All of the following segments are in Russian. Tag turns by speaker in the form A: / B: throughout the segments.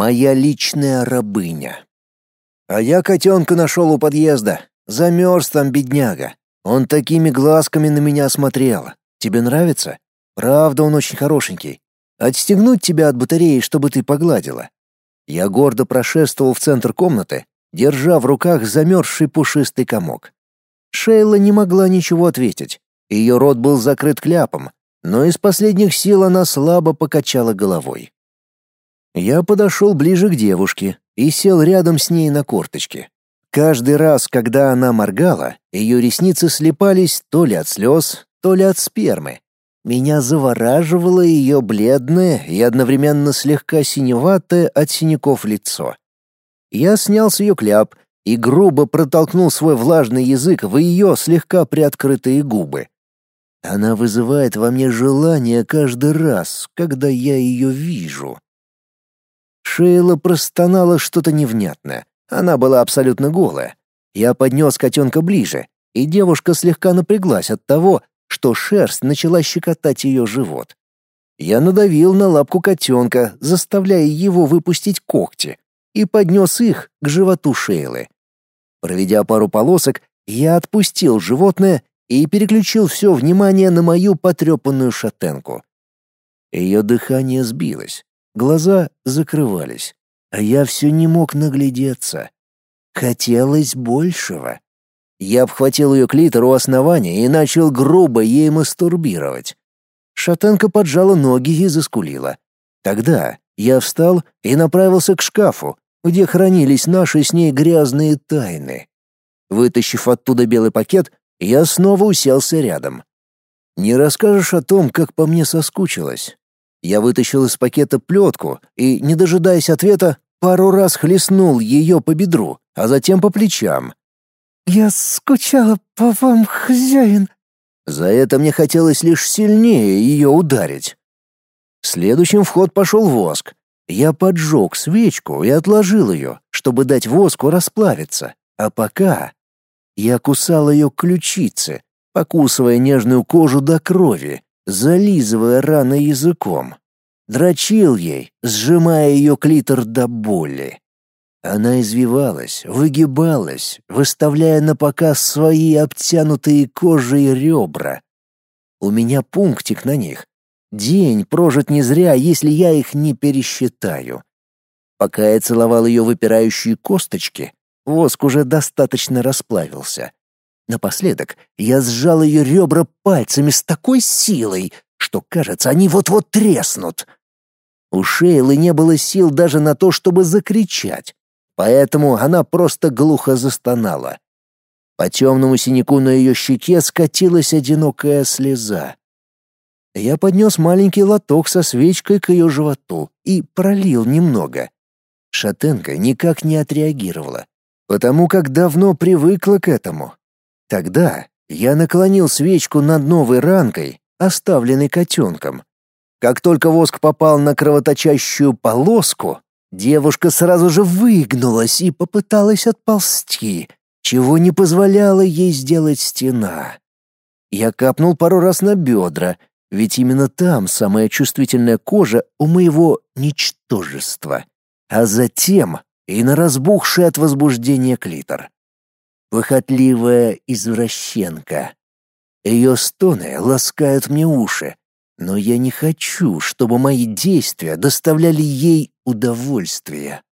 A: моя личная рабыня. А я котенка нашел у подъезда. Замерз там бедняга. Он такими глазками на меня смотрел. Тебе нравится? Правда, он очень хорошенький. Отстегнуть тебя от батареи, чтобы ты погладила. Я гордо прошествовал в центр комнаты, держа в руках замерзший пушистый комок. Шейла не могла ничего ответить. Ее рот был закрыт кляпом, но из последних сил она слабо покачала головой. Я подошел ближе к девушке и сел рядом с ней на корточке. Каждый раз, когда она моргала, ее ресницы слепались то ли от слез, то ли от спермы. Меня завораживало ее бледное и одновременно слегка синеватое от синяков лицо. Я снял с ее кляп и грубо протолкнул свой влажный язык в ее слегка приоткрытые губы. Она вызывает во мне желание каждый раз, когда я ее вижу. Шейла простонала что-то невнятное. Она была абсолютно голая. Я поднес котенка ближе, и девушка слегка напряглась от того, что шерсть начала щекотать ее живот. Я надавил на лапку котенка, заставляя его выпустить когти, и поднес их к животу Шейлы. Проведя пару полосок, я отпустил животное и переключил все внимание на мою потрепанную шатенку. Ее дыхание сбилось, глаза закрывались, а я все не мог наглядеться. Хотелось большего. Я обхватил ее клитор у основания и начал грубо ей мастурбировать. Шатенка поджала ноги и заскулила. Тогда я встал и направился к шкафу, где хранились наши с ней грязные тайны. Вытащив оттуда белый пакет, я снова уселся рядом. «Не расскажешь о том, как по мне соскучилась?» Я вытащил из пакета плетку и, не дожидаясь ответа, пару раз хлестнул ее по бедру, а затем по плечам,
B: «Я скучала по вам, хозяин».
A: За это мне хотелось лишь сильнее ее ударить. Следующим в ход пошел воск. Я поджег свечку и отложил ее, чтобы дать воску расплавиться. А пока я кусал ее ключицы, покусывая нежную кожу до крови, зализывая раны языком. Дрочил ей, сжимая ее клитор до боли. Она извивалась, выгибалась, выставляя на показ свои обтянутые кожей ребра. У меня пунктик на них. День прожит не зря, если я их не пересчитаю. Пока я целовал ее выпирающие косточки, воск уже достаточно расплавился. Напоследок я сжал ее ребра пальцами с такой силой, что, кажется, они вот-вот треснут. У Шейлы не было сил даже на то, чтобы закричать поэтому она просто глухо застонала. По темному синяку на ее щеке скатилась одинокая слеза. Я поднес маленький лоток со свечкой к ее животу и пролил немного. Шатенка никак не отреагировала, потому как давно привыкла к этому. Тогда я наклонил свечку над новой ранкой, оставленной котенком. Как только воск попал на кровоточащую полоску, Девушка сразу же выгнулась и попыталась отползти, чего не позволяла ей сделать стена. Я капнул пару раз на бедра, ведь именно там самая чувствительная кожа у моего ничтожества, а затем и на разбухший от возбуждения клитор. Похотливая извращенка. Ее стоны ласкают мне уши, но я не хочу, чтобы мои действия доставляли ей удовольствие.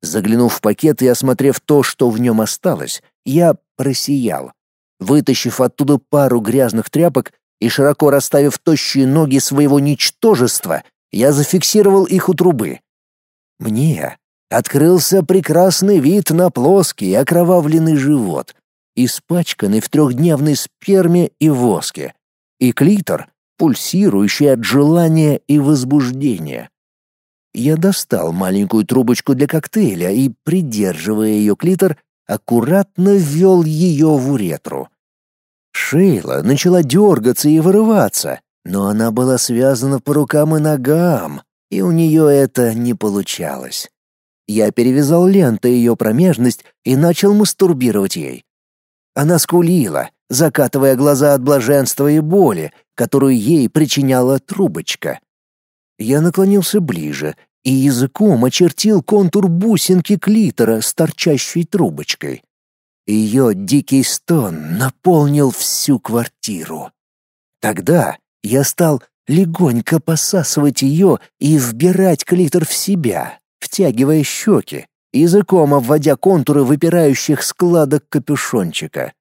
A: Заглянув в пакет и осмотрев то, что в нем осталось, я просиял. Вытащив оттуда пару грязных тряпок и широко расставив тощие ноги своего ничтожества, я зафиксировал их у трубы. Мне открылся прекрасный вид на плоский окровавленный живот, испачканный в трехдневной сперме и воске, и клитор, пульсирующий от желания и возбуждения. Я достал маленькую трубочку для коктейля и, придерживая ее клитор, аккуратно ввел ее в уретру. Шейла начала дергаться и вырываться, но она была связана по рукам и ногам, и у нее это не получалось. Я перевязал лентой ее промежность и начал мастурбировать ей. Она скулила, закатывая глаза от блаженства и боли, которую ей причиняла трубочка. Я наклонился ближе и языком очертил контур бусинки клитора с торчащей трубочкой. Ее дикий стон наполнил всю квартиру. Тогда я стал легонько посасывать ее и вбирать клитор в себя, втягивая щеки, языком обводя контуры выпирающих складок капюшончика.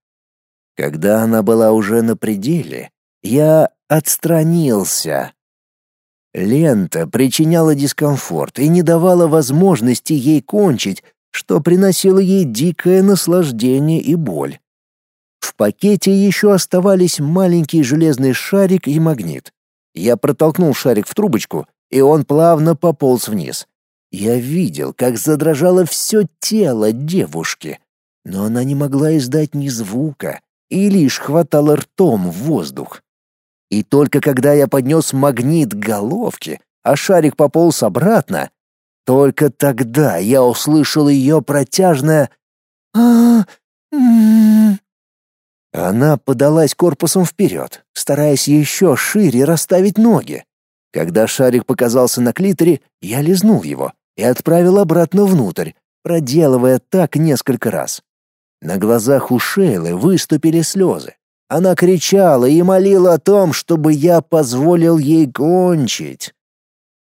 A: Когда она была уже на пределе, я отстранился. Лента причиняла дискомфорт и не давала возможности ей кончить, что приносило ей дикое наслаждение и боль. В пакете еще оставались маленький железный шарик и магнит. Я протолкнул шарик в трубочку, и он плавно пополз вниз. Я видел, как задрожало все тело девушки, но она не могла издать ни звука и лишь хватала ртом в воздух. И только когда я поднес магнит к головке, а шарик пополз обратно, только тогда я услышал ее протяжное а Она подалась корпусом вперед, стараясь еще шире расставить ноги. Когда шарик показался на клиторе, я лизнул его и отправил обратно внутрь, проделывая так несколько раз. На глазах у Шейлы выступили слезы. Она кричала и молила о том, чтобы я позволил ей кончить.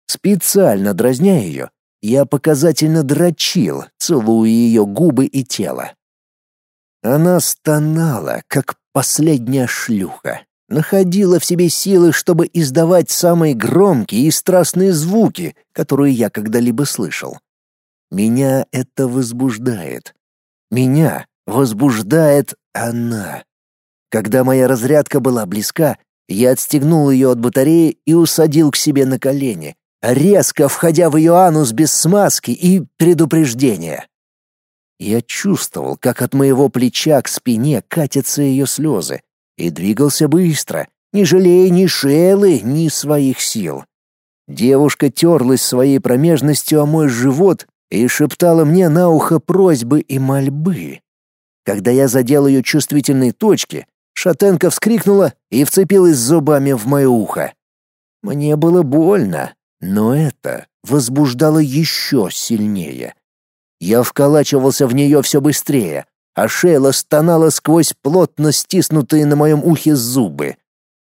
A: Специально дразня ее, я показательно дрочил, целуя ее губы и тело. Она стонала, как последняя шлюха находила в себе силы, чтобы издавать самые громкие и страстные звуки, которые я когда-либо слышал. Меня это возбуждает. Меня возбуждает она. Когда моя разрядка была близка, я отстегнул ее от батареи и усадил к себе на колени, резко входя в ее анус без смазки и предупреждения. Я чувствовал, как от моего плеча к спине катятся ее слезы, и двигался быстро, не жалея ни шелы, ни своих сил. Девушка терлась своей промежностью о мой живот и шептала мне на ухо просьбы и мольбы. Когда я задел ее чувствительные точки, шатенка вскрикнула и вцепилась зубами в мое ухо. Мне было больно, но это возбуждало еще сильнее. Я вколачивался в нее все быстрее, а Шейла стонала сквозь плотно стиснутые на моем ухе зубы.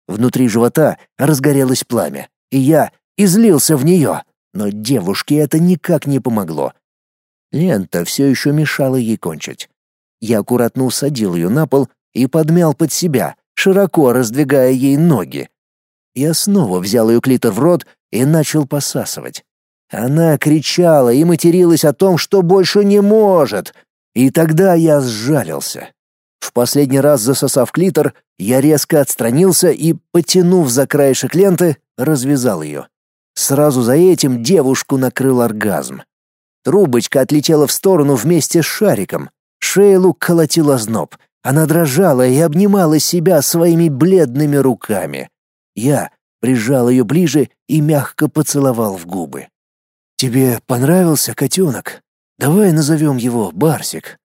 A: Внутри живота разгорелось пламя, и я излился в нее, но девушке это никак не помогло. Лента все еще мешала ей кончить. Я аккуратно усадил ее на пол и подмял под себя, широко раздвигая ей ноги. Я снова взял ее клитор в рот и начал посасывать. Она кричала и материлась о том, что больше не может — и тогда я сжалился. В последний раз засосав клитор, я резко отстранился и, потянув за краешек ленты, развязал ее. Сразу за этим девушку накрыл оргазм. Трубочка отлетела в сторону вместе с шариком. Шейлу колотил озноб. Она дрожала и обнимала себя своими бледными руками. Я прижал ее ближе и мягко поцеловал в губы. «Тебе понравился котенок?» Давай назовем его Барсик.